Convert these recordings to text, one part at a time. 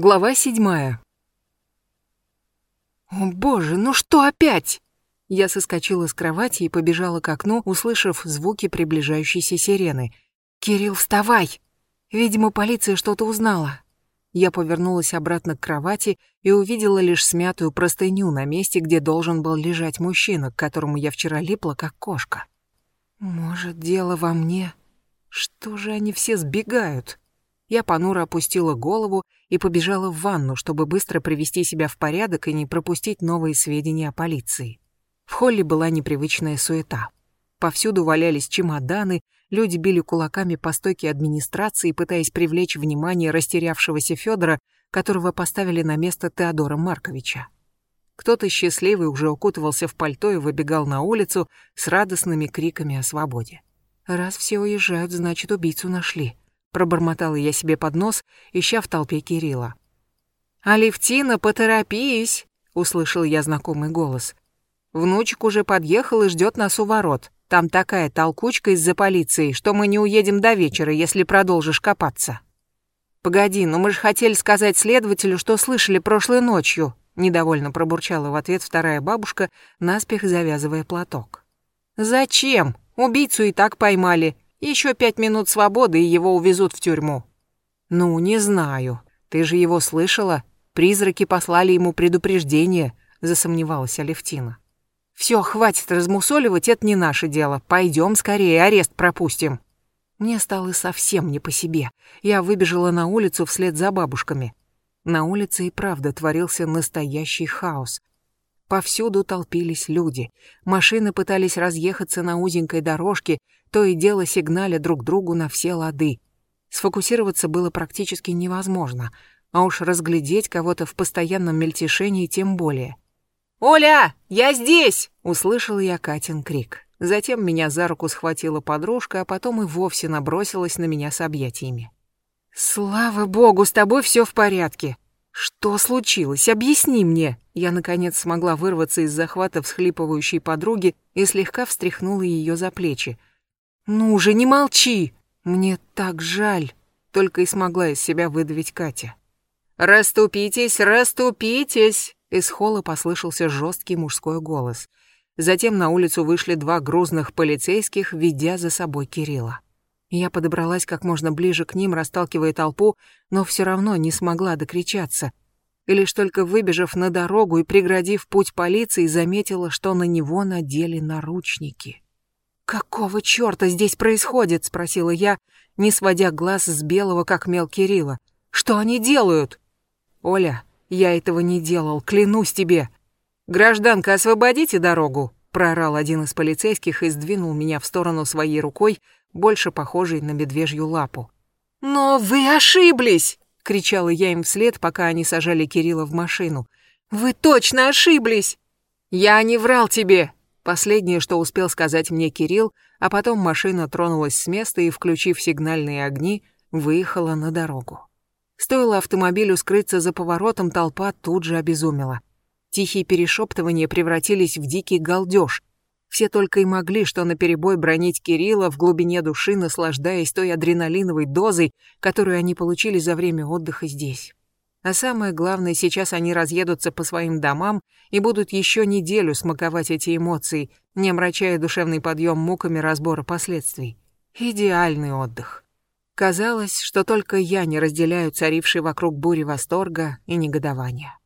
Глава седьмая. «О боже, ну что опять?» Я соскочила с кровати и побежала к окну, услышав звуки приближающейся сирены. «Кирилл, вставай!» Видимо, полиция что-то узнала. Я повернулась обратно к кровати и увидела лишь смятую простыню на месте, где должен был лежать мужчина, к которому я вчера липла, как кошка. «Может, дело во мне? Что же они все сбегают?» Я понуро опустила голову и побежала в ванну, чтобы быстро привести себя в порядок и не пропустить новые сведения о полиции. В холле была непривычная суета. Повсюду валялись чемоданы, люди били кулаками по стойке администрации, пытаясь привлечь внимание растерявшегося Федора, которого поставили на место Теодора Марковича. Кто-то счастливый уже укутывался в пальто и выбегал на улицу с радостными криками о свободе. Раз все уезжают, значит, убийцу нашли. Пробормотала я себе под нос, ища в толпе Кирилла. «Алевтина, поторопись!» — услышал я знакомый голос. «Внучек уже подъехал и ждет нас у ворот. Там такая толкучка из-за полиции, что мы не уедем до вечера, если продолжишь копаться». «Погоди, но мы же хотели сказать следователю, что слышали прошлой ночью», — недовольно пробурчала в ответ вторая бабушка, наспех завязывая платок. «Зачем? Убийцу и так поймали. Еще пять минут свободы, и его увезут в тюрьму. Ну, не знаю. Ты же его слышала? Призраки послали ему предупреждение, засомневалась Алевтина. Все, хватит размусоливать, это не наше дело. Пойдем скорее, арест пропустим. Мне стало совсем не по себе. Я выбежала на улицу вслед за бабушками. На улице и правда творился настоящий хаос. Повсюду толпились люди. Машины пытались разъехаться на узенькой дорожке, то и дело сигналя друг другу на все лады. Сфокусироваться было практически невозможно, а уж разглядеть кого-то в постоянном мельтешении тем более. «Оля, я здесь!» — услышала я Катин крик. Затем меня за руку схватила подружка, а потом и вовсе набросилась на меня с объятиями. «Слава богу, с тобой все в порядке!» «Что случилось? Объясни мне!» Я, наконец, смогла вырваться из захвата всхлипывающей подруги и слегка встряхнула ее за плечи. «Ну же, не молчи! Мне так жаль!» Только и смогла из себя выдавить Катя. «Раступитесь, раступитесь!» Из холла послышался жесткий мужской голос. Затем на улицу вышли два грузных полицейских, ведя за собой Кирилла. Я подобралась как можно ближе к ним, расталкивая толпу, но все равно не смогла докричаться. И лишь только выбежав на дорогу и преградив путь полиции, заметила, что на него надели наручники. «Какого чёрта здесь происходит?» — спросила я, не сводя глаз с белого, как мел Кирилла. «Что они делают?» «Оля, я этого не делал, клянусь тебе!» «Гражданка, освободите дорогу!» — проорал один из полицейских и сдвинул меня в сторону своей рукой, больше похожей на медвежью лапу. «Но вы ошиблись!» — кричала я им вслед, пока они сажали Кирилла в машину. «Вы точно ошиблись!» «Я не врал тебе!» Последнее, что успел сказать мне Кирилл, а потом машина тронулась с места и, включив сигнальные огни, выехала на дорогу. Стоило автомобилю скрыться за поворотом, толпа тут же обезумела. Тихие перешептывания превратились в дикий галдеж. Все только и могли что наперебой бронить Кирилла в глубине души, наслаждаясь той адреналиновой дозой, которую они получили за время отдыха здесь. А самое главное, сейчас они разъедутся по своим домам и будут еще неделю смаковать эти эмоции, не омрачая душевный подъем муками разбора последствий. Идеальный отдых. Казалось, что только я не разделяю царившей вокруг бури восторга и негодования.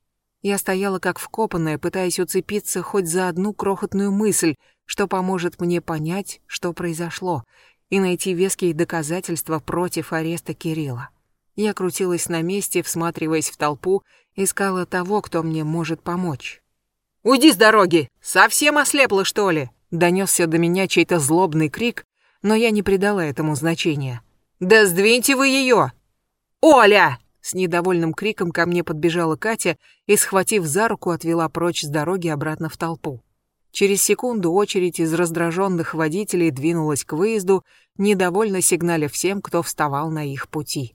Я стояла как вкопанная, пытаясь уцепиться хоть за одну крохотную мысль, что поможет мне понять, что произошло, и найти веские доказательства против ареста Кирилла. Я крутилась на месте, всматриваясь в толпу, искала того, кто мне может помочь. «Уйди с дороги! Совсем ослепла, что ли?» Донесся до меня чей-то злобный крик, но я не придала этому значения. «Да сдвиньте вы ее!» «Оля!» С недовольным криком ко мне подбежала Катя и, схватив за руку, отвела прочь с дороги обратно в толпу. Через секунду очередь из раздраженных водителей двинулась к выезду, недовольно сигналя всем, кто вставал на их пути.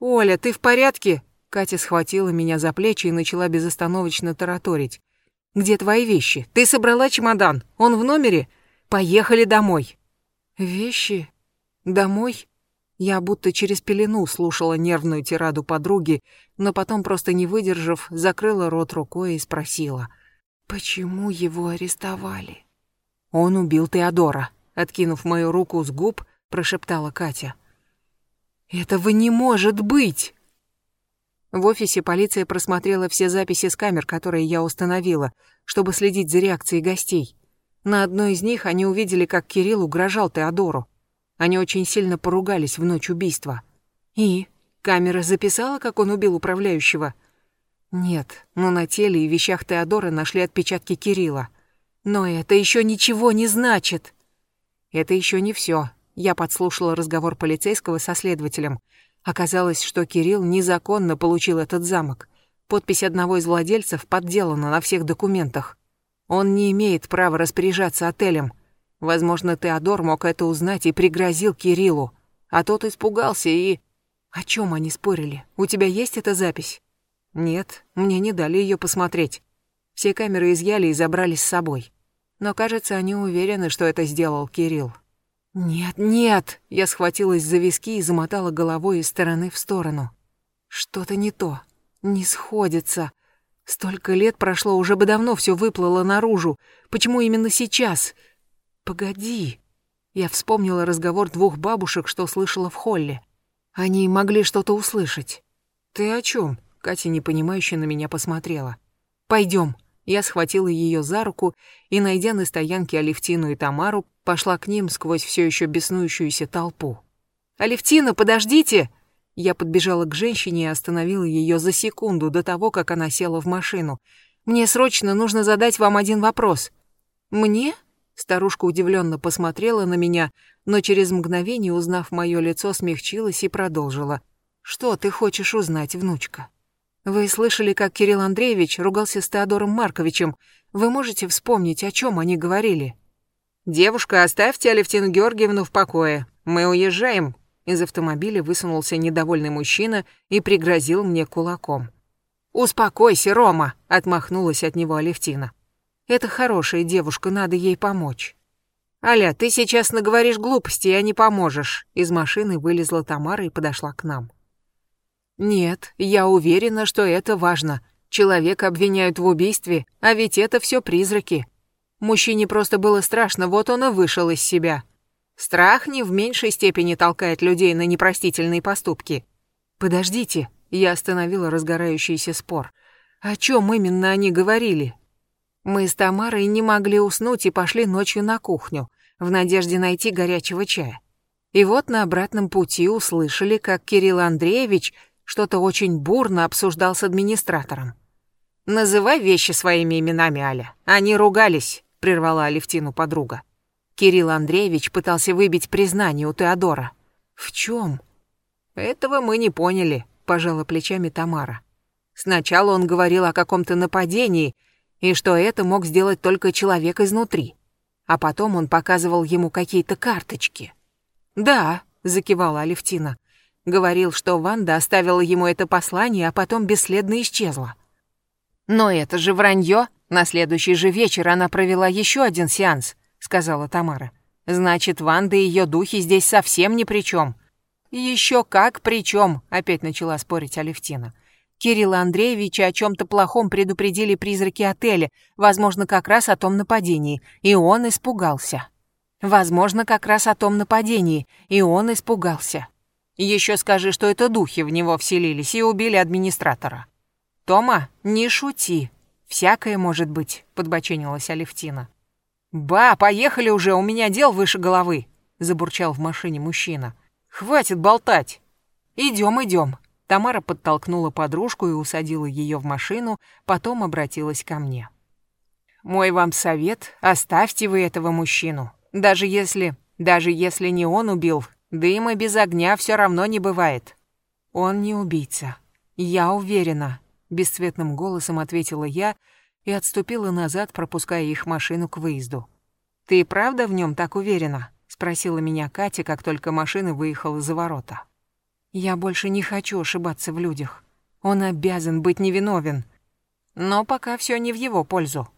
«Оля, ты в порядке?» Катя схватила меня за плечи и начала безостановочно тараторить. «Где твои вещи? Ты собрала чемодан? Он в номере? Поехали домой!» «Вещи? Домой?» Я будто через пелену слушала нервную тираду подруги, но потом, просто не выдержав, закрыла рот рукой и спросила. «Почему его арестовали?» «Он убил Теодора», — откинув мою руку с губ, прошептала Катя. «Этого не может быть!» В офисе полиция просмотрела все записи с камер, которые я установила, чтобы следить за реакцией гостей. На одной из них они увидели, как Кирилл угрожал Теодору. Они очень сильно поругались в ночь убийства. И? Камера записала, как он убил управляющего? Нет, но на теле и вещах Теодора нашли отпечатки Кирилла. Но это еще ничего не значит. Это еще не все. Я подслушала разговор полицейского со следователем. Оказалось, что Кирилл незаконно получил этот замок. Подпись одного из владельцев подделана на всех документах. Он не имеет права распоряжаться отелем. Возможно, Теодор мог это узнать и пригрозил Кириллу. А тот испугался и... О чем они спорили? У тебя есть эта запись? Нет, мне не дали ее посмотреть. Все камеры изъяли и забрали с собой. Но, кажется, они уверены, что это сделал Кирилл. «Нет, нет!» Я схватилась за виски и замотала головой из стороны в сторону. «Что-то не то. Не сходится. Столько лет прошло, уже бы давно все выплыло наружу. Почему именно сейчас? Погоди!» Я вспомнила разговор двух бабушек, что слышала в холле. Они могли что-то услышать. «Ты о чем? Катя непонимающе на меня посмотрела. «Пойдем». Я схватила ее за руку и, найдя на стоянке Алевтину и Тамару, пошла к ним сквозь все еще беснующуюся толпу. «Алевтина, подождите!» Я подбежала к женщине и остановила ее за секунду до того, как она села в машину. «Мне срочно нужно задать вам один вопрос». «Мне?» Старушка удивленно посмотрела на меня, но через мгновение, узнав мое лицо, смягчилась и продолжила. «Что ты хочешь узнать, внучка?» Вы слышали, как Кирилл Андреевич ругался с Теодором Марковичем. Вы можете вспомнить, о чем они говорили? «Девушка, оставьте Алевтину Георгиевну в покое. Мы уезжаем». Из автомобиля высунулся недовольный мужчина и пригрозил мне кулаком. «Успокойся, Рома!» — отмахнулась от него Алевтина. «Это хорошая девушка, надо ей помочь». «Аля, ты сейчас наговоришь глупости, а не поможешь». Из машины вылезла Тамара и подошла к нам. Нет, я уверена, что это важно. Человека обвиняют в убийстве, а ведь это все призраки. Мужчине просто было страшно, вот он и вышел из себя. Страх не в меньшей степени толкает людей на непростительные поступки. Подождите, я остановила разгорающийся спор. О чем именно они говорили? Мы с Тамарой не могли уснуть и пошли ночью на кухню, в надежде найти горячего чая. И вот на обратном пути услышали, как Кирилл Андреевич что-то очень бурно обсуждал с администратором. «Называй вещи своими именами, Аля. Они ругались», — прервала Алевтину подруга. Кирилл Андреевич пытался выбить признание у Теодора. «В чем?» «Этого мы не поняли», — пожала плечами Тамара. «Сначала он говорил о каком-то нападении, и что это мог сделать только человек изнутри. А потом он показывал ему какие-то карточки». «Да», — закивала Алевтина, Говорил, что Ванда оставила ему это послание, а потом бесследно исчезла. «Но это же вранье. На следующий же вечер она провела еще один сеанс», — сказала Тамара. «Значит, Ванда и ее духи здесь совсем ни при чем». «Еще как при чем», — опять начала спорить Алевтина. Кирилла Андреевича о чем-то плохом предупредили призраки отеля, возможно, как раз о том нападении, и он испугался. Возможно, как раз о том нападении, и он испугался. Еще скажи, что это духи в него вселились и убили администратора. Тома, не шути. Всякое может быть, подбоченилась Алевтина. Ба, поехали уже, у меня дел выше головы, забурчал в машине мужчина. Хватит болтать. Идем, идем. Тамара подтолкнула подружку и усадила ее в машину, потом обратилась ко мне. Мой вам совет, оставьте вы этого мужчину. Даже если, даже если не он убил, Дыма без огня все равно не бывает. Он не убийца. Я уверена, бесцветным голосом ответила я и отступила назад, пропуская их машину к выезду. Ты правда в нем так уверена? спросила меня Катя, как только машина выехала за ворота. Я больше не хочу ошибаться в людях. Он обязан быть невиновен. Но пока все не в его пользу.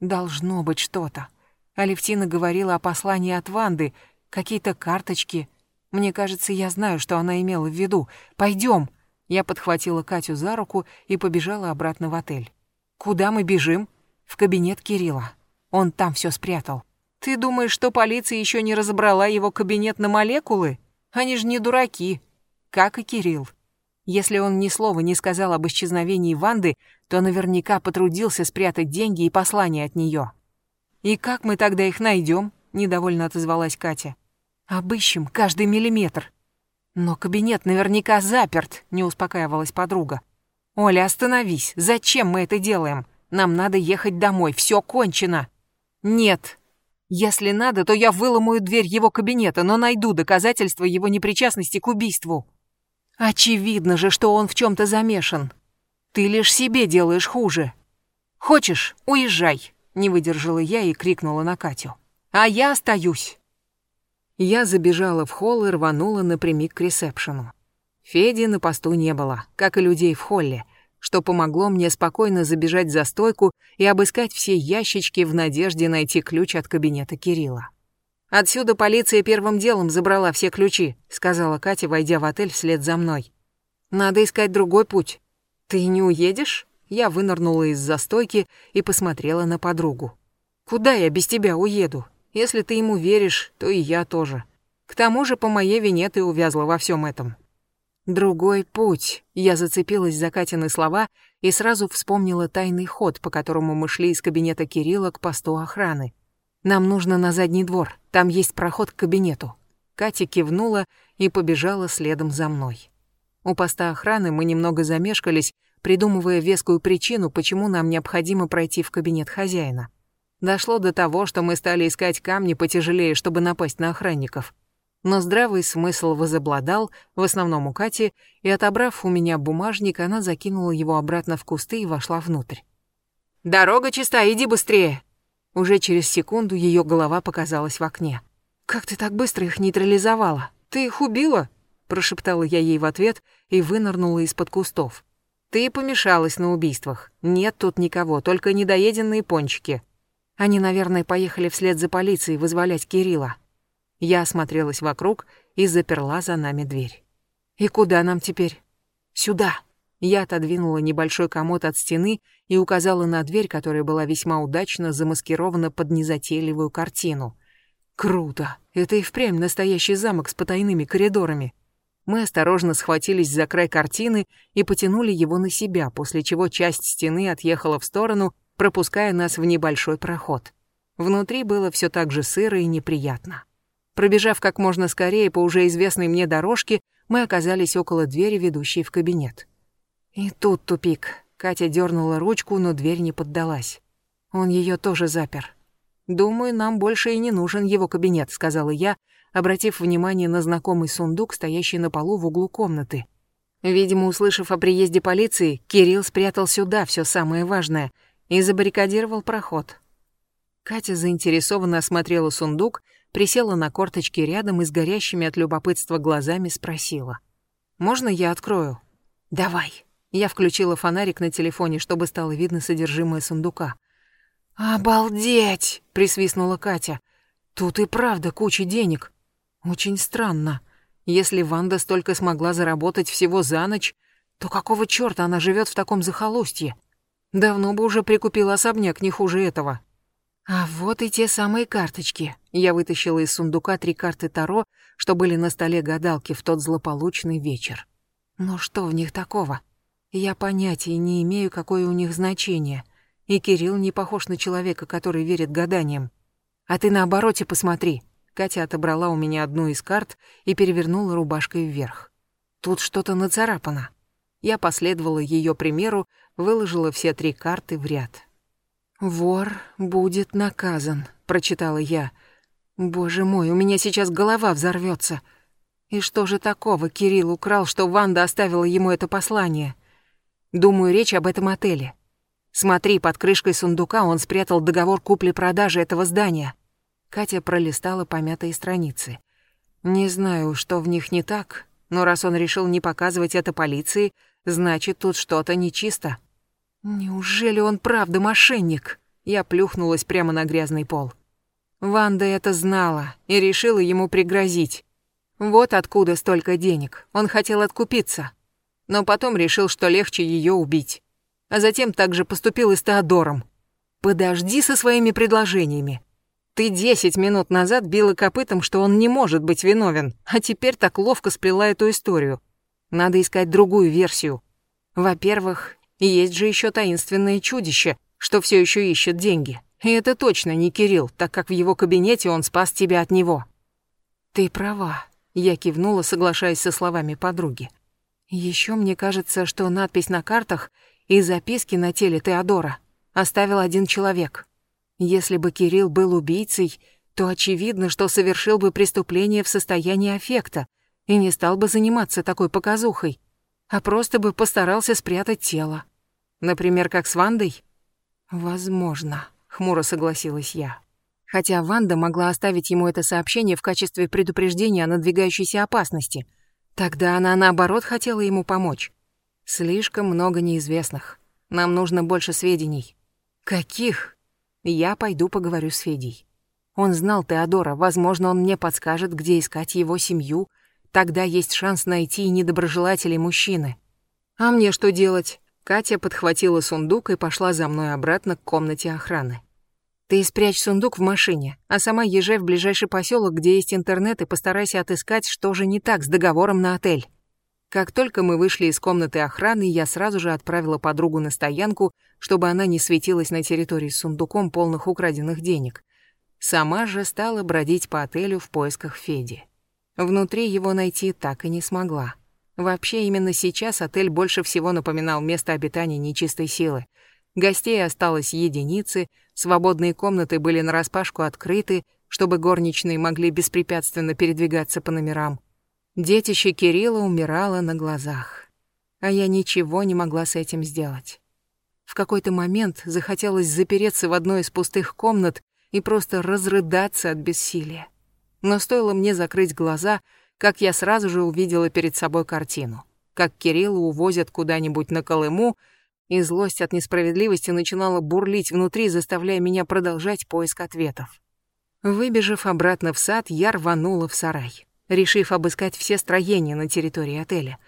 Должно быть что-то. Алевтина говорила о послании от Ванды, какие-то карточки, Мне кажется, я знаю, что она имела в виду. Пойдем. Я подхватила Катю за руку и побежала обратно в отель. Куда мы бежим? В кабинет Кирилла. Он там все спрятал. Ты думаешь, что полиция еще не разобрала его кабинет на молекулы? Они же не дураки. Как и Кирилл. Если он ни слова не сказал об исчезновении Ванды, то наверняка потрудился спрятать деньги и послание от нее. «И как мы тогда их найдем?» — недовольно отозвалась Катя. «Обыщем каждый миллиметр». «Но кабинет наверняка заперт», — не успокаивалась подруга. «Оля, остановись. Зачем мы это делаем? Нам надо ехать домой. Все кончено». «Нет. Если надо, то я выломаю дверь его кабинета, но найду доказательства его непричастности к убийству». Очевидно же, что он в чем-то замешан. Ты лишь себе делаешь хуже. Хочешь, уезжай, не выдержала я и крикнула на Катю. А я остаюсь. Я забежала в холл и рванула напрямик к ресепшену. Феди на посту не было, как и людей в холле, что помогло мне спокойно забежать за стойку и обыскать все ящички в надежде найти ключ от кабинета Кирилла. «Отсюда полиция первым делом забрала все ключи», — сказала Катя, войдя в отель вслед за мной. «Надо искать другой путь». «Ты не уедешь?» Я вынырнула из застойки и посмотрела на подругу. «Куда я без тебя уеду? Если ты ему веришь, то и я тоже. К тому же по моей вине ты увязла во всем этом». «Другой путь». Я зацепилась за Катины слова и сразу вспомнила тайный ход, по которому мы шли из кабинета Кирилла к посту охраны. Нам нужно на задний двор, там есть проход к кабинету». Катя кивнула и побежала следом за мной. У поста охраны мы немного замешкались, придумывая вескую причину, почему нам необходимо пройти в кабинет хозяина. Дошло до того, что мы стали искать камни потяжелее, чтобы напасть на охранников. Но здравый смысл возобладал, в основном у Кати, и, отобрав у меня бумажник, она закинула его обратно в кусты и вошла внутрь. «Дорога чиста, иди быстрее!» Уже через секунду ее голова показалась в окне. «Как ты так быстро их нейтрализовала? Ты их убила?» Прошептала я ей в ответ и вынырнула из-под кустов. «Ты помешалась на убийствах. Нет тут никого, только недоеденные пончики. Они, наверное, поехали вслед за полицией вызволять Кирилла». Я осмотрелась вокруг и заперла за нами дверь. «И куда нам теперь?» «Сюда!» Я отодвинула небольшой комод от стены и указала на дверь, которая была весьма удачно замаскирована под незатейливую картину. Круто! Это и впрямь настоящий замок с потайными коридорами. Мы осторожно схватились за край картины и потянули его на себя, после чего часть стены отъехала в сторону, пропуская нас в небольшой проход. Внутри было все так же сыро и неприятно. Пробежав как можно скорее по уже известной мне дорожке, мы оказались около двери, ведущей в кабинет. И тут тупик. Катя дернула ручку, но дверь не поддалась. Он ее тоже запер. «Думаю, нам больше и не нужен его кабинет», — сказала я, обратив внимание на знакомый сундук, стоящий на полу в углу комнаты. Видимо, услышав о приезде полиции, Кирилл спрятал сюда все самое важное и забаррикадировал проход. Катя заинтересованно осмотрела сундук, присела на корточки рядом и с горящими от любопытства глазами спросила. «Можно я открою?» «Давай», я включила фонарик на телефоне, чтобы стало видно содержимое сундука. «Обалдеть!» — присвистнула Катя. «Тут и правда куча денег. Очень странно. Если Ванда столько смогла заработать всего за ночь, то какого чёрта она живет в таком захолустье? Давно бы уже прикупила особняк не хуже этого». А вот и те самые карточки. Я вытащила из сундука три карты Таро, что были на столе гадалки в тот злополучный вечер. Но что в них такого? Я понятия не имею, какое у них значение. И Кирилл не похож на человека, который верит гаданиям. А ты на обороте посмотри. Катя отобрала у меня одну из карт и перевернула рубашкой вверх. Тут что-то нацарапано. Я последовала ее примеру, выложила все три карты в ряд. «Вор будет наказан», — прочитала я. «Боже мой, у меня сейчас голова взорвется. И что же такого Кирилл украл, что Ванда оставила ему это послание?» Думаю, речь об этом отеле. Смотри, под крышкой сундука он спрятал договор купли-продажи этого здания. Катя пролистала помятые страницы. Не знаю, что в них не так, но раз он решил не показывать это полиции, значит, тут что-то нечисто. Неужели он правда мошенник? Я плюхнулась прямо на грязный пол. Ванда это знала и решила ему пригрозить. Вот откуда столько денег. Он хотел откупиться. Но потом решил, что легче ее убить. А затем также поступил и с Теодором. Подожди со своими предложениями. Ты десять минут назад била копытом, что он не может быть виновен, а теперь так ловко сплела эту историю. Надо искать другую версию. Во-первых, есть же еще таинственное чудище, что все еще ищет деньги. И это точно не Кирилл, так как в его кабинете он спас тебя от него. Ты права. Я кивнула, соглашаясь со словами подруги. Еще мне кажется, что надпись на картах и записки на теле Теодора оставил один человек. Если бы Кирилл был убийцей, то очевидно, что совершил бы преступление в состоянии аффекта и не стал бы заниматься такой показухой, а просто бы постарался спрятать тело. Например, как с Вандой? Возможно, хмуро согласилась я хотя Ванда могла оставить ему это сообщение в качестве предупреждения о надвигающейся опасности. Тогда она, наоборот, хотела ему помочь. Слишком много неизвестных. Нам нужно больше сведений. Каких? Я пойду поговорю с Федей. Он знал Теодора, возможно, он мне подскажет, где искать его семью. Тогда есть шанс найти недоброжелателей мужчины. А мне что делать? Катя подхватила сундук и пошла за мной обратно к комнате охраны. Ты спрячь сундук в машине, а сама езжай в ближайший поселок, где есть интернет, и постарайся отыскать, что же не так с договором на отель. Как только мы вышли из комнаты охраны, я сразу же отправила подругу на стоянку, чтобы она не светилась на территории с сундуком полных украденных денег. Сама же стала бродить по отелю в поисках Феди. Внутри его найти так и не смогла. Вообще, именно сейчас отель больше всего напоминал место обитания нечистой силы. Гостей осталось единицы, свободные комнаты были нараспашку открыты, чтобы горничные могли беспрепятственно передвигаться по номерам. Детище Кирилла умирало на глазах. А я ничего не могла с этим сделать. В какой-то момент захотелось запереться в одной из пустых комнат и просто разрыдаться от бессилия. Но стоило мне закрыть глаза, как я сразу же увидела перед собой картину. Как Кирилла увозят куда-нибудь на Колыму, и злость от несправедливости начинала бурлить внутри, заставляя меня продолжать поиск ответов. Выбежав обратно в сад, я рванула в сарай, решив обыскать все строения на территории отеля,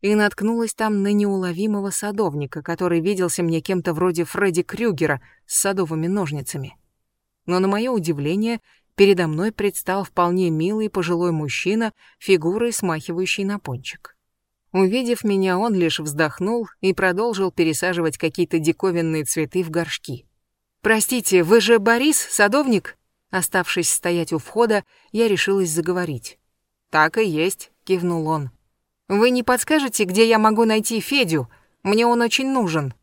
и наткнулась там на неуловимого садовника, который виделся мне кем-то вроде Фредди Крюгера с садовыми ножницами. Но на мое удивление, передо мной предстал вполне милый пожилой мужчина, фигурой смахивающий на пончик. Увидев меня, он лишь вздохнул и продолжил пересаживать какие-то диковинные цветы в горшки. «Простите, вы же Борис, садовник?» Оставшись стоять у входа, я решилась заговорить. «Так и есть», — кивнул он. «Вы не подскажете, где я могу найти Федю? Мне он очень нужен».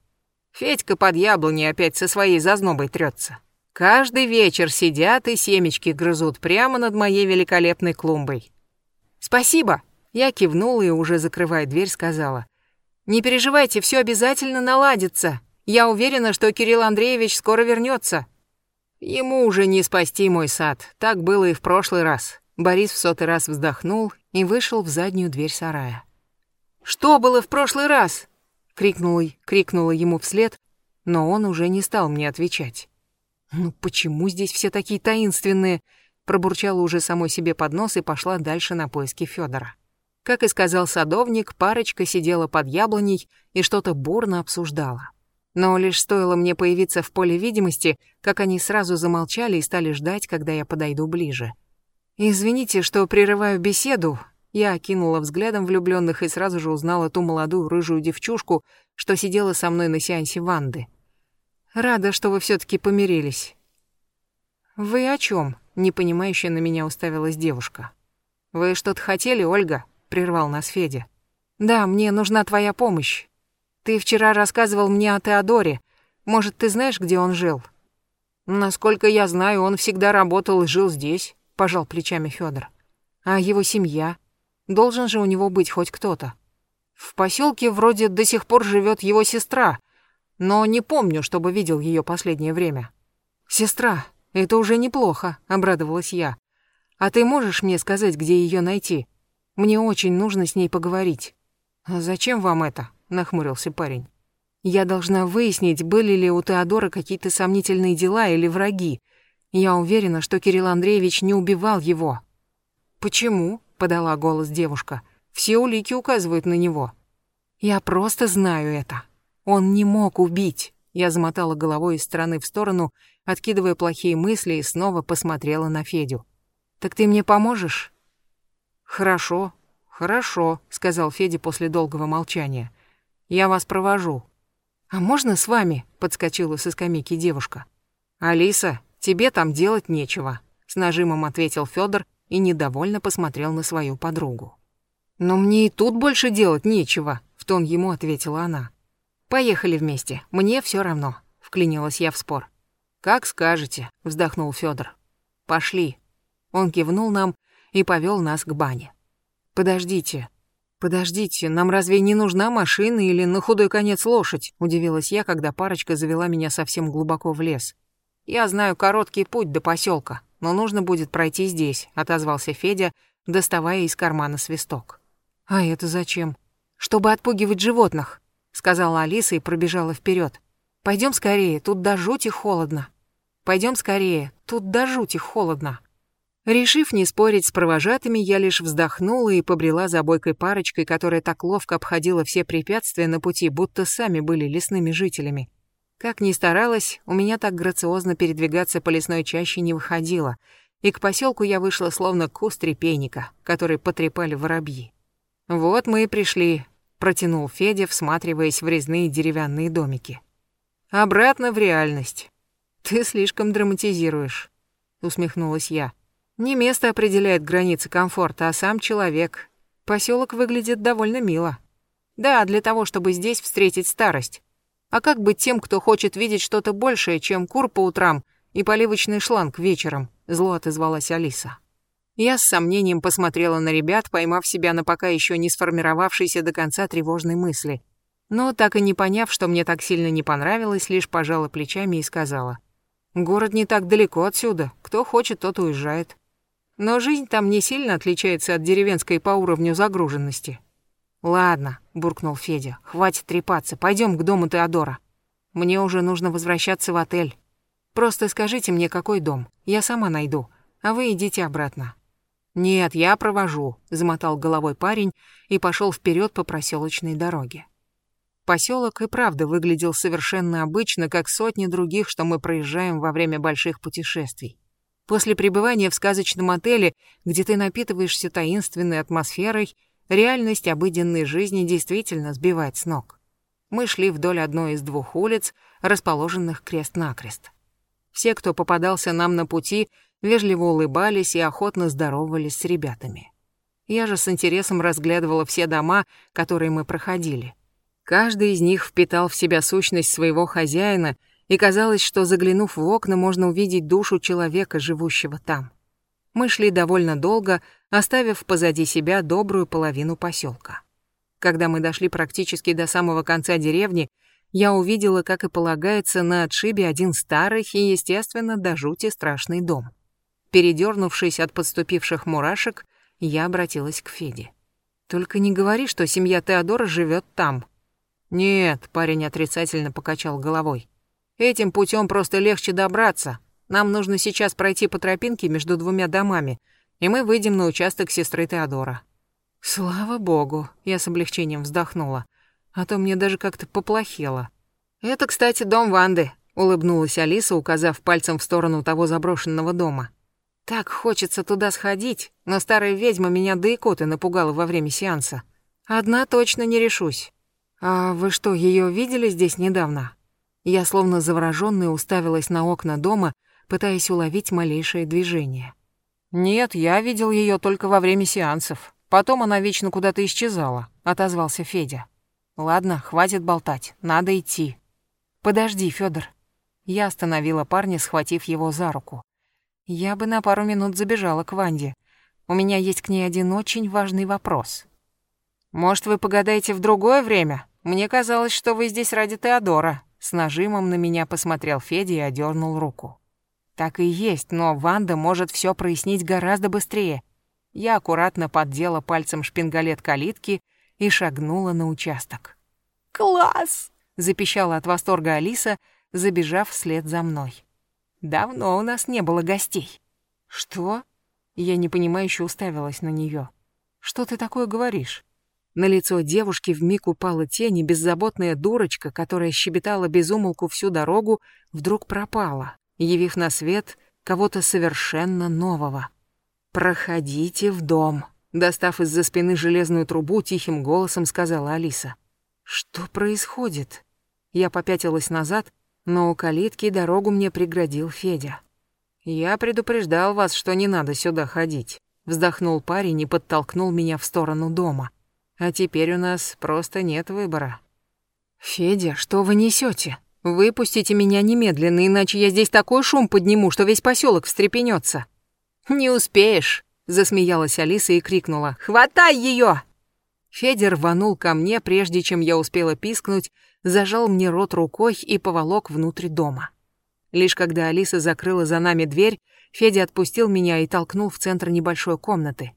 Федька под яблоней опять со своей зазнобой трется. Каждый вечер сидят и семечки грызут прямо над моей великолепной клумбой. «Спасибо», я кивнула и, уже закрывая дверь, сказала. «Не переживайте, все обязательно наладится. Я уверена, что Кирилл Андреевич скоро вернется. Ему уже не спасти мой сад. Так было и в прошлый раз. Борис в сотый раз вздохнул и вышел в заднюю дверь сарая. «Что было в прошлый раз?» — крикнула, крикнула ему вслед, но он уже не стал мне отвечать. «Ну почему здесь все такие таинственные?» Пробурчала уже самой себе под нос и пошла дальше на поиски Федора. Как и сказал садовник, парочка сидела под яблоней и что-то бурно обсуждала. Но лишь стоило мне появиться в поле видимости, как они сразу замолчали и стали ждать, когда я подойду ближе. «Извините, что прерываю беседу», я окинула взглядом влюбленных и сразу же узнала ту молодую рыжую девчушку, что сидела со мной на сеансе Ванды. «Рада, что вы все таки помирились». «Вы о чем? непонимающе на меня уставилась девушка. «Вы что-то хотели, Ольга?» — прервал нас Федя. «Да, мне нужна твоя помощь. Ты вчера рассказывал мне о Теодоре. Может, ты знаешь, где он жил?» «Насколько я знаю, он всегда работал и жил здесь», — пожал плечами Федор. «А его семья? Должен же у него быть хоть кто-то. В поселке вроде до сих пор живет его сестра, но не помню, чтобы видел ее последнее время». «Сестра, это уже неплохо», — обрадовалась я. «А ты можешь мне сказать, где ее найти?» Мне очень нужно с ней поговорить». «А зачем вам это?» — нахмурился парень. «Я должна выяснить, были ли у Теодора какие-то сомнительные дела или враги. Я уверена, что Кирилл Андреевич не убивал его». «Почему?» — подала голос девушка. «Все улики указывают на него». «Я просто знаю это. Он не мог убить». Я замотала головой из стороны в сторону, откидывая плохие мысли и снова посмотрела на Федю. «Так ты мне поможешь?» «Хорошо, хорошо», — сказал Федя после долгого молчания. «Я вас провожу». «А можно с вами?» — подскочила со скамейки девушка. «Алиса, тебе там делать нечего», — с нажимом ответил Федор и недовольно посмотрел на свою подругу. «Но мне и тут больше делать нечего», — в тон ему ответила она. «Поехали вместе, мне все равно», — вклинилась я в спор. «Как скажете», — вздохнул Федор. «Пошли». Он кивнул нам и повел нас к бане. «Подождите, подождите, нам разве не нужна машина или на худой конец лошадь?» — удивилась я, когда парочка завела меня совсем глубоко в лес. «Я знаю короткий путь до поселка, но нужно будет пройти здесь», — отозвался Федя, доставая из кармана свисток. «А это зачем?» «Чтобы отпугивать животных», — сказала Алиса и пробежала вперед. Пойдем скорее, тут до жути холодно. Пойдем скорее, тут до жути холодно». Решив не спорить с провожатыми, я лишь вздохнула и побрела за бойкой парочкой, которая так ловко обходила все препятствия на пути, будто сами были лесными жителями. Как ни старалась, у меня так грациозно передвигаться по лесной чаще не выходило, и к поселку я вышла словно куст репейника, который потрепали воробьи. «Вот мы и пришли», — протянул Федя, всматриваясь в резные деревянные домики. «Обратно в реальность. Ты слишком драматизируешь», — усмехнулась я. Не место определяет границы комфорта, а сам человек. Поселок выглядит довольно мило. Да, для того, чтобы здесь встретить старость. А как быть тем, кто хочет видеть что-то большее, чем кур по утрам и поливочный шланг вечером? Зло отозвалась Алиса. Я с сомнением посмотрела на ребят, поймав себя на пока еще не сформировавшейся до конца тревожной мысли. Но так и не поняв, что мне так сильно не понравилось, лишь пожала плечами и сказала. «Город не так далеко отсюда. Кто хочет, тот уезжает. Но жизнь там не сильно отличается от деревенской по уровню загруженности. «Ладно», — буркнул Федя, — «хватит трепаться, пойдем к дому Теодора. Мне уже нужно возвращаться в отель. Просто скажите мне, какой дом, я сама найду, а вы идите обратно». «Нет, я провожу», — замотал головой парень и пошел вперед по проселочной дороге. Поселок и правда выглядел совершенно обычно, как сотни других, что мы проезжаем во время больших путешествий. После пребывания в сказочном отеле, где ты напитываешься таинственной атмосферой, реальность обыденной жизни действительно сбивает с ног. Мы шли вдоль одной из двух улиц, расположенных крест-накрест. Все, кто попадался нам на пути, вежливо улыбались и охотно здоровались с ребятами. Я же с интересом разглядывала все дома, которые мы проходили. Каждый из них впитал в себя сущность своего хозяина и казалось, что заглянув в окна, можно увидеть душу человека, живущего там. Мы шли довольно долго, оставив позади себя добрую половину поселка. Когда мы дошли практически до самого конца деревни, я увидела, как и полагается, на отшибе один старый и, естественно, до жути страшный дом. Передернувшись от подступивших мурашек, я обратилась к Феде. «Только не говори, что семья Теодора живет там». «Нет», — парень отрицательно покачал головой. Этим путем просто легче добраться. Нам нужно сейчас пройти по тропинке между двумя домами, и мы выйдем на участок сестры Теодора. Слава богу, я с облегчением вздохнула, а то мне даже как-то поплохело. Это, кстати, дом Ванды, улыбнулась Алиса, указав пальцем в сторону того заброшенного дома. Так хочется туда сходить, но старая ведьма меня до икоты напугала во время сеанса. Одна точно не решусь. А вы что, ее видели здесь недавно? Я словно заворожённая уставилась на окна дома, пытаясь уловить малейшее движение. «Нет, я видел её только во время сеансов. Потом она вечно куда-то исчезала», — отозвался Федя. «Ладно, хватит болтать, надо идти». «Подожди, Фёдор». Я остановила парня, схватив его за руку. «Я бы на пару минут забежала к Ванде. У меня есть к ней один очень важный вопрос». «Может, вы погадаете в другое время? Мне казалось, что вы здесь ради Теодора», с нажимом на меня посмотрел Федя и одернул руку. Так и есть, но Ванда может все прояснить гораздо быстрее. Я аккуратно поддела пальцем шпингалет калитки и шагнула на участок. «Класс!» — запищала от восторга Алиса, забежав вслед за мной. «Давно у нас не было гостей». «Что?» Я непонимающе уставилась на нее. Что ты такое говоришь? На лицо девушки вмиг упала тень, и беззаботная дурочка, которая щебетала безумолку всю дорогу, вдруг пропала, явив на свет кого-то совершенно нового. «Проходите в дом», — достав из-за спины железную трубу, тихим голосом сказала Алиса. «Что происходит?» Я попятилась назад, но у калитки дорогу мне преградил Федя. «Я предупреждал вас, что не надо сюда ходить», — вздохнул парень и подтолкнул меня в сторону дома. «А теперь у нас просто нет выбора». «Федя, что вы несете? Выпустите меня немедленно, иначе я здесь такой шум подниму, что весь поселок встрепенется». «Не успеешь», — засмеялась Алиса и крикнула. «Хватай ее!» Федя рванул ко мне, прежде чем я успела пискнуть, зажал мне рот рукой и поволок внутрь дома. Лишь когда Алиса закрыла за нами дверь, Федя отпустил меня и толкнул в центр небольшой комнаты.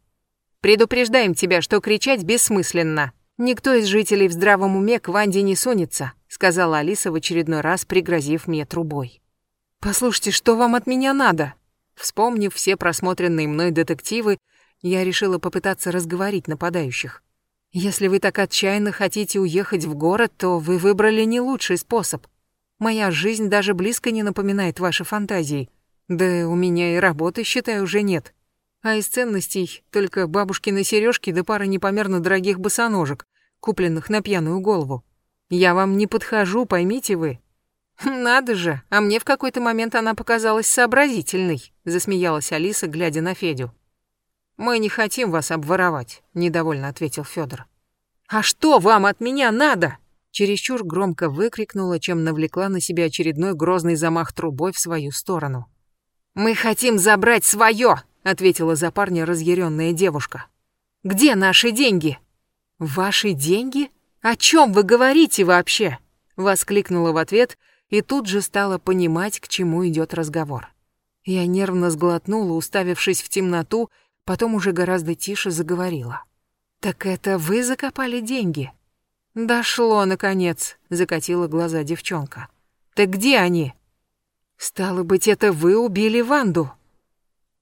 «Предупреждаем тебя, что кричать бессмысленно. Никто из жителей в здравом уме к Ванде не сунется», сказала Алиса в очередной раз, пригрозив мне трубой. «Послушайте, что вам от меня надо?» Вспомнив все просмотренные мной детективы, я решила попытаться разговорить нападающих. Если вы так отчаянно хотите уехать в город, то вы выбрали не лучший способ. Моя жизнь даже близко не напоминает ваши фантазии. Да у меня и работы, считай, уже нет. А из ценностей только бабушкины сережки да пара непомерно дорогих босоножек, купленных на пьяную голову. Я вам не подхожу, поймите вы. Надо же, а мне в какой-то момент она показалась сообразительной, засмеялась Алиса, глядя на Федю. Мы не хотим вас обворовать, недовольно ответил Федор. А что вам от меня надо? Чересчур громко выкрикнула, чем навлекла на себя очередной грозный замах трубой в свою сторону. Мы хотим забрать свое, ответила за парня разъяренная девушка. Где наши деньги? Ваши деньги? О чем вы говорите вообще? воскликнула в ответ и тут же стала понимать, к чему идет разговор. Я нервно сглотнула, уставившись в темноту, потом уже гораздо тише заговорила. «Так это вы закопали деньги?» «Дошло, наконец», — закатила глаза девчонка. «Так где они?» «Стало быть, это вы убили Ванду?»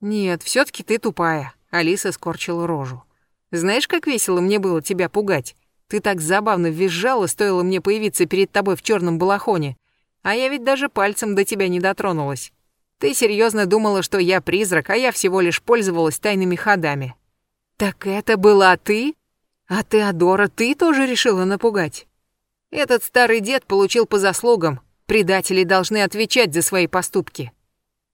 «Нет, все таки ты тупая», — Алиса скорчила рожу. «Знаешь, как весело мне было тебя пугать? Ты так забавно визжала, стоило мне появиться перед тобой в черном балахоне. А я ведь даже пальцем до тебя не дотронулась. Ты серьезно думала, что я призрак, а я всего лишь пользовалась тайными ходами. Так это была ты? А Теодора ты тоже решила напугать? Этот старый дед получил по заслугам. Предатели должны отвечать за свои поступки.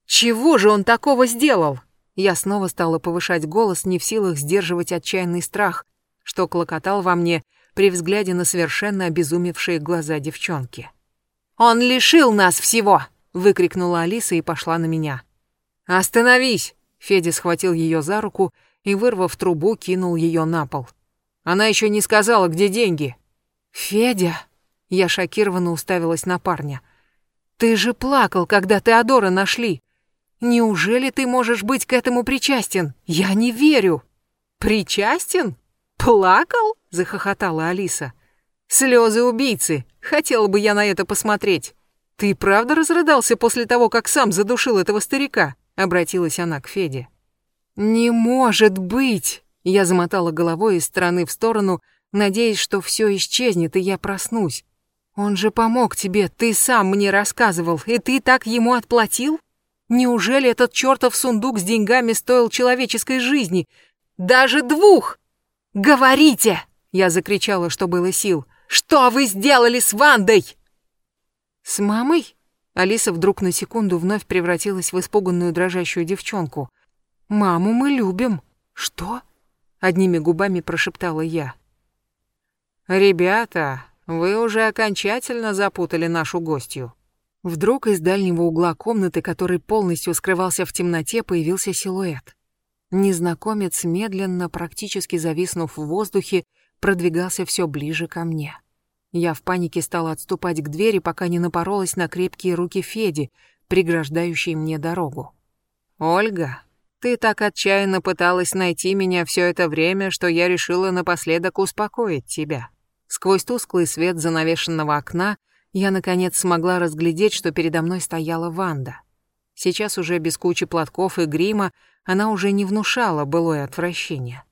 Чего же он такого сделал? Я снова стала повышать голос, не в силах сдерживать отчаянный страх, что клокотал во мне при взгляде на совершенно обезумевшие глаза девчонки. «Он лишил нас всего!» Выкрикнула Алиса и пошла на меня. «Остановись!» Федя схватил ее за руку и, вырвав трубу, кинул ее на пол. «Она еще не сказала, где деньги». «Федя!» Я шокированно уставилась на парня. «Ты же плакал, когда Теодора нашли. Неужели ты можешь быть к этому причастен? Я не верю!» «Причастен? Плакал?» — захохотала Алиса. «Слезы убийцы! Хотела бы я на это посмотреть!» «Ты правда разрыдался после того, как сам задушил этого старика?» — обратилась она к Феде. «Не может быть!» — я замотала головой из стороны в сторону, надеясь, что все исчезнет, и я проснусь. «Он же помог тебе, ты сам мне рассказывал, и ты так ему отплатил? Неужели этот чертов сундук с деньгами стоил человеческой жизни? Даже двух! Говорите!» — я закричала, что было сил. «Что вы сделали с Вандой?» «С мамой?» Алиса вдруг на секунду вновь превратилась в испуганную дрожащую девчонку. «Маму мы любим». «Что?» — одними губами прошептала я. «Ребята, вы уже окончательно запутали нашу гостью». Вдруг из дальнего угла комнаты, который полностью скрывался в темноте, появился силуэт. Незнакомец, медленно, практически зависнув в воздухе, продвигался все ближе ко мне. Я в панике стала отступать к двери, пока не напоролась на крепкие руки Феди, преграждающие мне дорогу. «Ольга, ты так отчаянно пыталась найти меня все это время, что я решила напоследок успокоить тебя». Сквозь тусклый свет занавешенного окна я, наконец, смогла разглядеть, что передо мной стояла Ванда. Сейчас уже без кучи платков и грима она уже не внушала былое отвращение.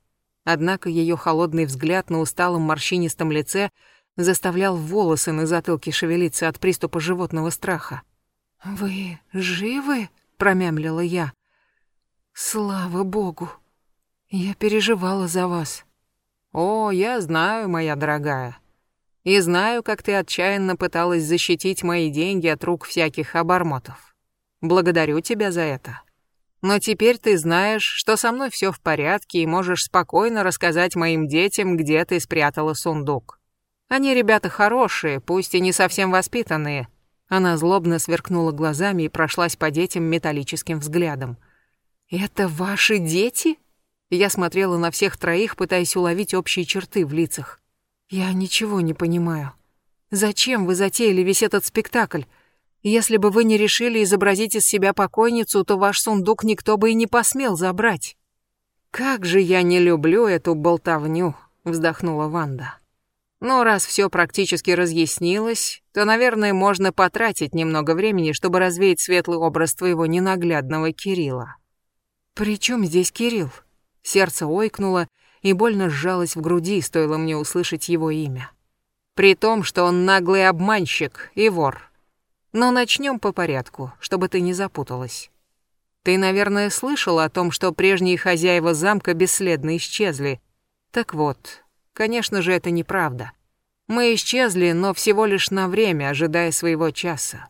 Однако ее холодный взгляд на усталом морщинистом лице заставлял волосы на затылке шевелиться от приступа животного страха. «Вы живы?» — промямлила я. «Слава богу! Я переживала за вас». «О, я знаю, моя дорогая. И знаю, как ты отчаянно пыталась защитить мои деньги от рук всяких обормотов. Благодарю тебя за это. Но теперь ты знаешь, что со мной все в порядке и можешь спокойно рассказать моим детям, где ты спрятала сундук. Они ребята хорошие, пусть и не совсем воспитанные, она злобно сверкнула глазами и прошлась по детям металлическим взглядом. «Это ваши дети?» Я смотрела на всех троих, пытаясь уловить общие черты в лицах. «Я ничего не понимаю. Зачем вы затеяли весь этот спектакль? Если бы вы не решили изобразить из себя покойницу, то ваш сундук никто бы и не посмел забрать». «Как же я не люблю эту болтовню», — вздохнула Ванда. Но раз все практически разъяснилось, то, наверное, можно потратить немного времени, чтобы развеять светлый образ твоего ненаглядного Кирилла. «При чем здесь Кирилл?» Сердце ойкнуло и больно сжалось в груди, стоило мне услышать его имя. При том, что он наглый обманщик и вор. Но начнем по порядку, чтобы ты не запуталась. Ты, наверное, слышала о том, что прежние хозяева замка бесследно исчезли. Так вот, Конечно же, это неправда. Мы исчезли, но всего лишь на время, ожидая своего часа.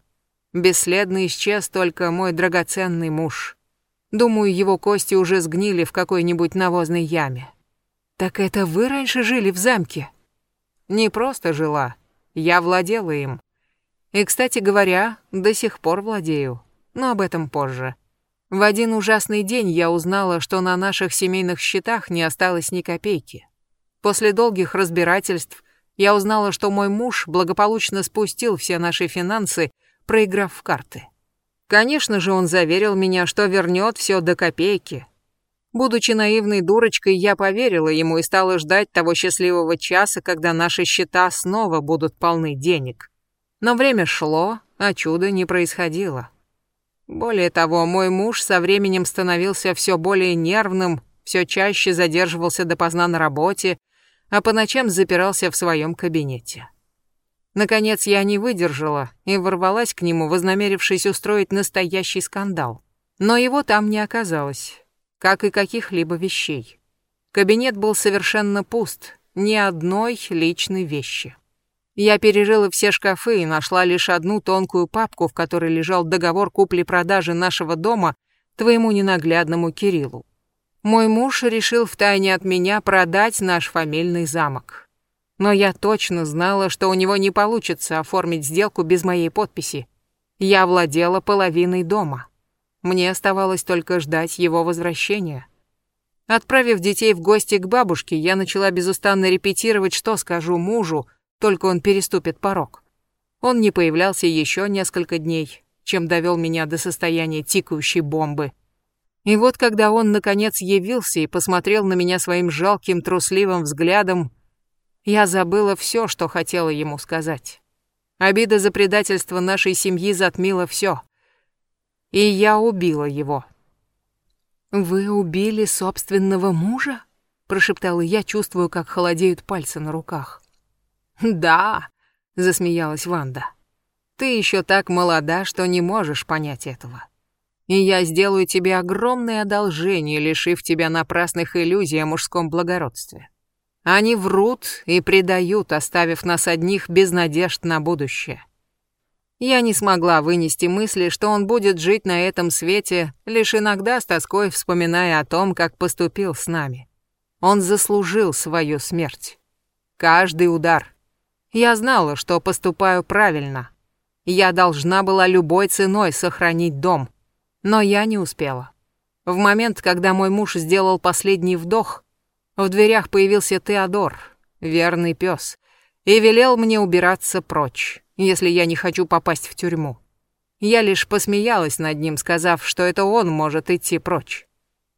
Бесследно исчез только мой драгоценный муж. Думаю, его кости уже сгнили в какой-нибудь навозной яме. Так это вы раньше жили в замке? Не просто жила, я владела им. И, кстати говоря, до сих пор владею, но об этом позже. В один ужасный день я узнала, что на наших семейных счетах не осталось ни копейки. После долгих разбирательств я узнала, что мой муж благополучно спустил все наши финансы, проиграв в карты. Конечно же, он заверил меня, что вернет все до копейки. Будучи наивной дурочкой, я поверила ему и стала ждать того счастливого часа, когда наши счета снова будут полны денег. Но время шло, а чуда не происходило. Более того, мой муж со временем становился все более нервным, все чаще задерживался допоздна на работе, а по ночам запирался в своем кабинете. Наконец я не выдержала и ворвалась к нему, вознамерившись устроить настоящий скандал. Но его там не оказалось, как и каких-либо вещей. Кабинет был совершенно пуст, ни одной личной вещи. Я перерыла все шкафы и нашла лишь одну тонкую папку, в которой лежал договор купли-продажи нашего дома твоему ненаглядному Кириллу. Мой муж решил втайне от меня продать наш фамильный замок. Но я точно знала, что у него не получится оформить сделку без моей подписи. Я владела половиной дома. Мне оставалось только ждать его возвращения. Отправив детей в гости к бабушке, я начала безустанно репетировать, что скажу мужу, только он переступит порог. Он не появлялся еще несколько дней, чем довел меня до состояния тикающей бомбы — и вот когда он, наконец, явился и посмотрел на меня своим жалким, трусливым взглядом, я забыла все, что хотела ему сказать. Обида за предательство нашей семьи затмила все. И я убила его. «Вы убили собственного мужа?» — прошептала я, чувствую, как холодеют пальцы на руках. «Да», — засмеялась Ванда. «Ты еще так молода, что не можешь понять этого и я сделаю тебе огромное одолжение, лишив тебя напрасных иллюзий о мужском благородстве. Они врут и предают, оставив нас одних без надежд на будущее. Я не смогла вынести мысли, что он будет жить на этом свете, лишь иногда с тоской вспоминая о том, как поступил с нами. Он заслужил свою смерть. Каждый удар. Я знала, что поступаю правильно. Я должна была любой ценой сохранить дом, но я не успела. В момент, когда мой муж сделал последний вдох, в дверях появился Теодор, верный пес, и велел мне убираться прочь, если я не хочу попасть в тюрьму. Я лишь посмеялась над ним, сказав, что это он может идти прочь.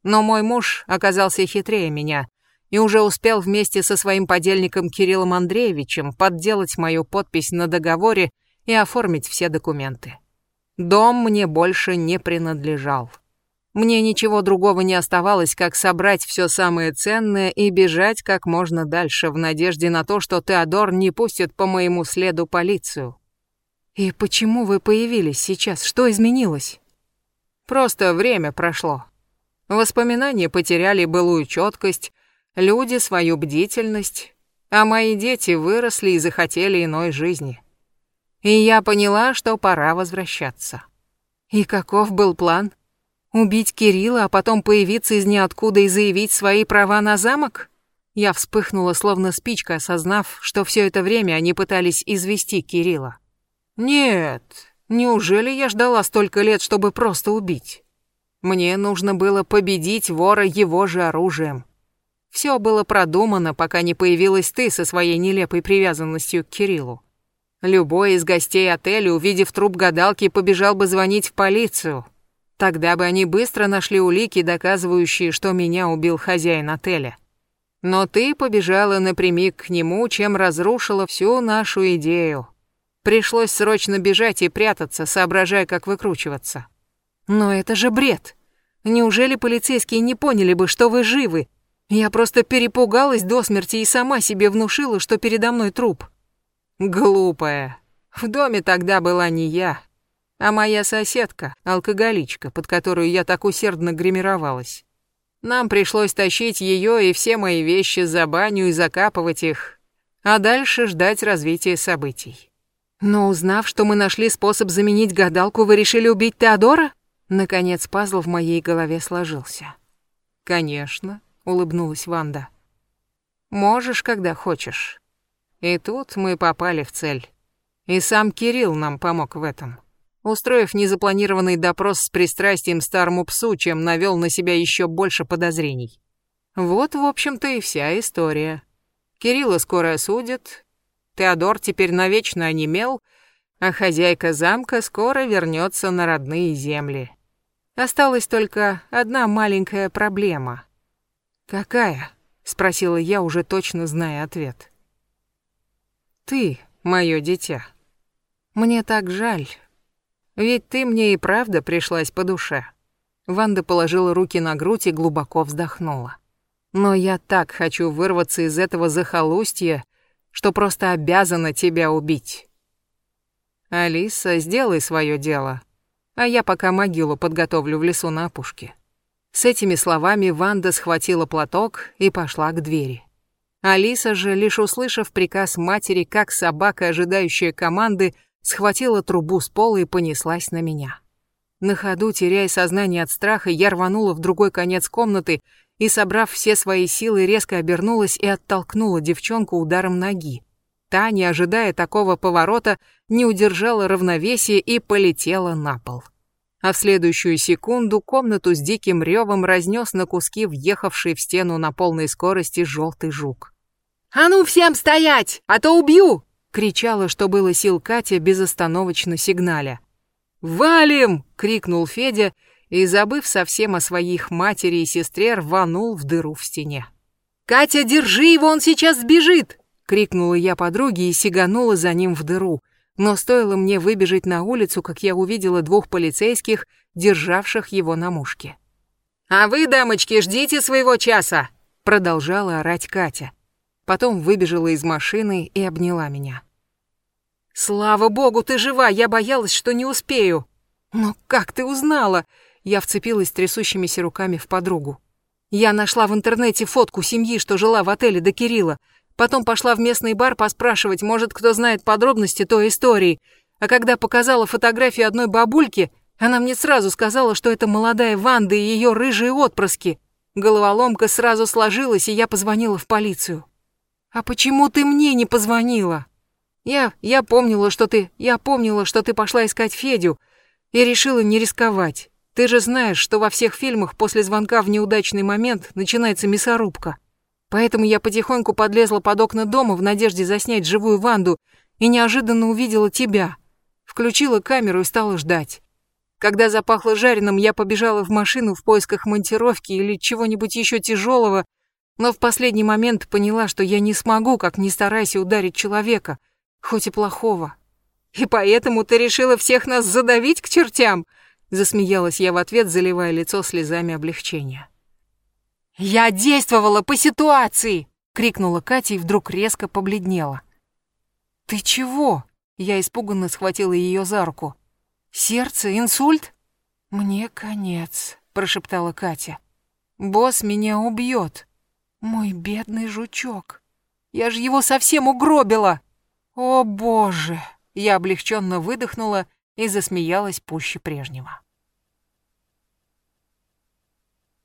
Но мой муж оказался хитрее меня и уже успел вместе со своим подельником Кириллом Андреевичем подделать мою подпись на договоре и оформить все документы. Дом мне больше не принадлежал. Мне ничего другого не оставалось, как собрать все самое ценное и бежать как можно дальше в надежде на то, что Теодор не пустит по моему следу полицию. И почему вы появились сейчас? Что изменилось? Просто время прошло. Воспоминания потеряли былую четкость, люди свою бдительность, а мои дети выросли и захотели иной жизни. И я поняла, что пора возвращаться. И каков был план? Убить Кирилла, а потом появиться из ниоткуда и заявить свои права на замок? Я вспыхнула, словно спичка, осознав, что все это время они пытались извести Кирилла. Нет, неужели я ждала столько лет, чтобы просто убить? Мне нужно было победить вора его же оружием. Все было продумано, пока не появилась ты со своей нелепой привязанностью к Кириллу. Любой из гостей отеля, увидев труп гадалки, побежал бы звонить в полицию, Тогда бы они быстро нашли улики, доказывающие, что меня убил хозяин отеля. Но ты побежала напрямик к нему, чем разрушила всю нашу идею. Пришлось срочно бежать и прятаться, соображая, как выкручиваться. Но это же бред. Неужели полицейские не поняли бы, что вы живы? Я просто перепугалась до смерти и сама себе внушила, что передо мной труп. Глупая. В доме тогда была не я, а моя соседка, алкоголичка, под которую я так усердно гримировалась. Нам пришлось тащить ее и все мои вещи за баню и закапывать их, а дальше ждать развития событий. Но узнав, что мы нашли способ заменить гадалку, вы решили убить Теодора? Наконец пазл в моей голове сложился. Конечно, улыбнулась Ванда. Можешь, когда хочешь. И тут мы попали в цель. И сам Кирилл нам помог в этом устроив незапланированный допрос с пристрастием старому псу, чем навел на себя еще больше подозрений. Вот, в общем-то, и вся история. Кирилла скоро осудят, Теодор теперь навечно онемел, а хозяйка замка скоро вернется на родные земли. Осталась только одна маленькая проблема. «Какая?» — спросила я, уже точно зная ответ. «Ты, мое дитя. Мне так жаль, ведь ты мне и правда пришлась по душе. Ванда положила руки на грудь и глубоко вздохнула. Но я так хочу вырваться из этого захолустья, что просто обязана тебя убить. Алиса, сделай свое дело, а я пока могилу подготовлю в лесу на опушке. С этими словами Ванда схватила платок и пошла к двери. Алиса же, лишь услышав приказ матери, как собака, ожидающая команды, схватила трубу с пола и понеслась на меня. На ходу, теряя сознание от страха, я рванула в другой конец комнаты и, собрав все свои силы, резко обернулась и оттолкнула девчонку ударом ноги. Та, не ожидая такого поворота, не удержала равновесия и полетела на пол. А в следующую секунду комнату с диким ревом разнес на куски въехавший в стену на полной скорости желтый жук. «А ну всем стоять, а то убью!» кричала, что было сил Катя, безостановочно сигналя. «Валим!» — крикнул Федя и, забыв совсем о своих матери и сестре, рванул в дыру в стене. «Катя, держи его, он сейчас сбежит!» — крикнула я подруге и сиганула за ним в дыру. Но стоило мне выбежать на улицу, как я увидела двух полицейских, державших его на мушке. «А вы, дамочки, ждите своего часа!» — продолжала орать Катя. Потом выбежала из машины и обняла меня. «Слава богу, ты жива! Я боялась, что не успею!» «Но как ты узнала?» Я вцепилась трясущимися руками в подругу. «Я нашла в интернете фотку семьи, что жила в отеле до Кирилла. Потом пошла в местный бар поспрашивать, может, кто знает подробности той истории. А когда показала фотографию одной бабульки, она мне сразу сказала, что это молодая Ванда и ее рыжие отпрыски. Головоломка сразу сложилась, и я позвонила в полицию. «А почему ты мне не позвонила?» Я... я помнила, что ты... Я помнила, что ты пошла искать Федю и решила не рисковать. Ты же знаешь, что во всех фильмах после звонка в неудачный момент начинается мясорубка. Поэтому я потихоньку подлезла под окна дома в надежде заснять живую Ванду и неожиданно увидела тебя. Включила камеру и стала ждать. Когда запахло жареным, я побежала в машину в поисках монтировки или чего-нибудь еще тяжелого, но в последний момент поняла, что я не смогу, как ни старайся ударить человека — хоть и плохого. И поэтому ты решила всех нас задавить к чертям? Засмеялась я в ответ, заливая лицо слезами облегчения. «Я действовала по ситуации!» — крикнула Катя и вдруг резко побледнела. «Ты чего?» — я испуганно схватила ее за руку. «Сердце? Инсульт?» «Мне конец», — прошептала Катя. «Босс меня убьет. Мой бедный жучок. Я же его совсем угробила!» «О, боже!» Я облегченно выдохнула и засмеялась пуще прежнего.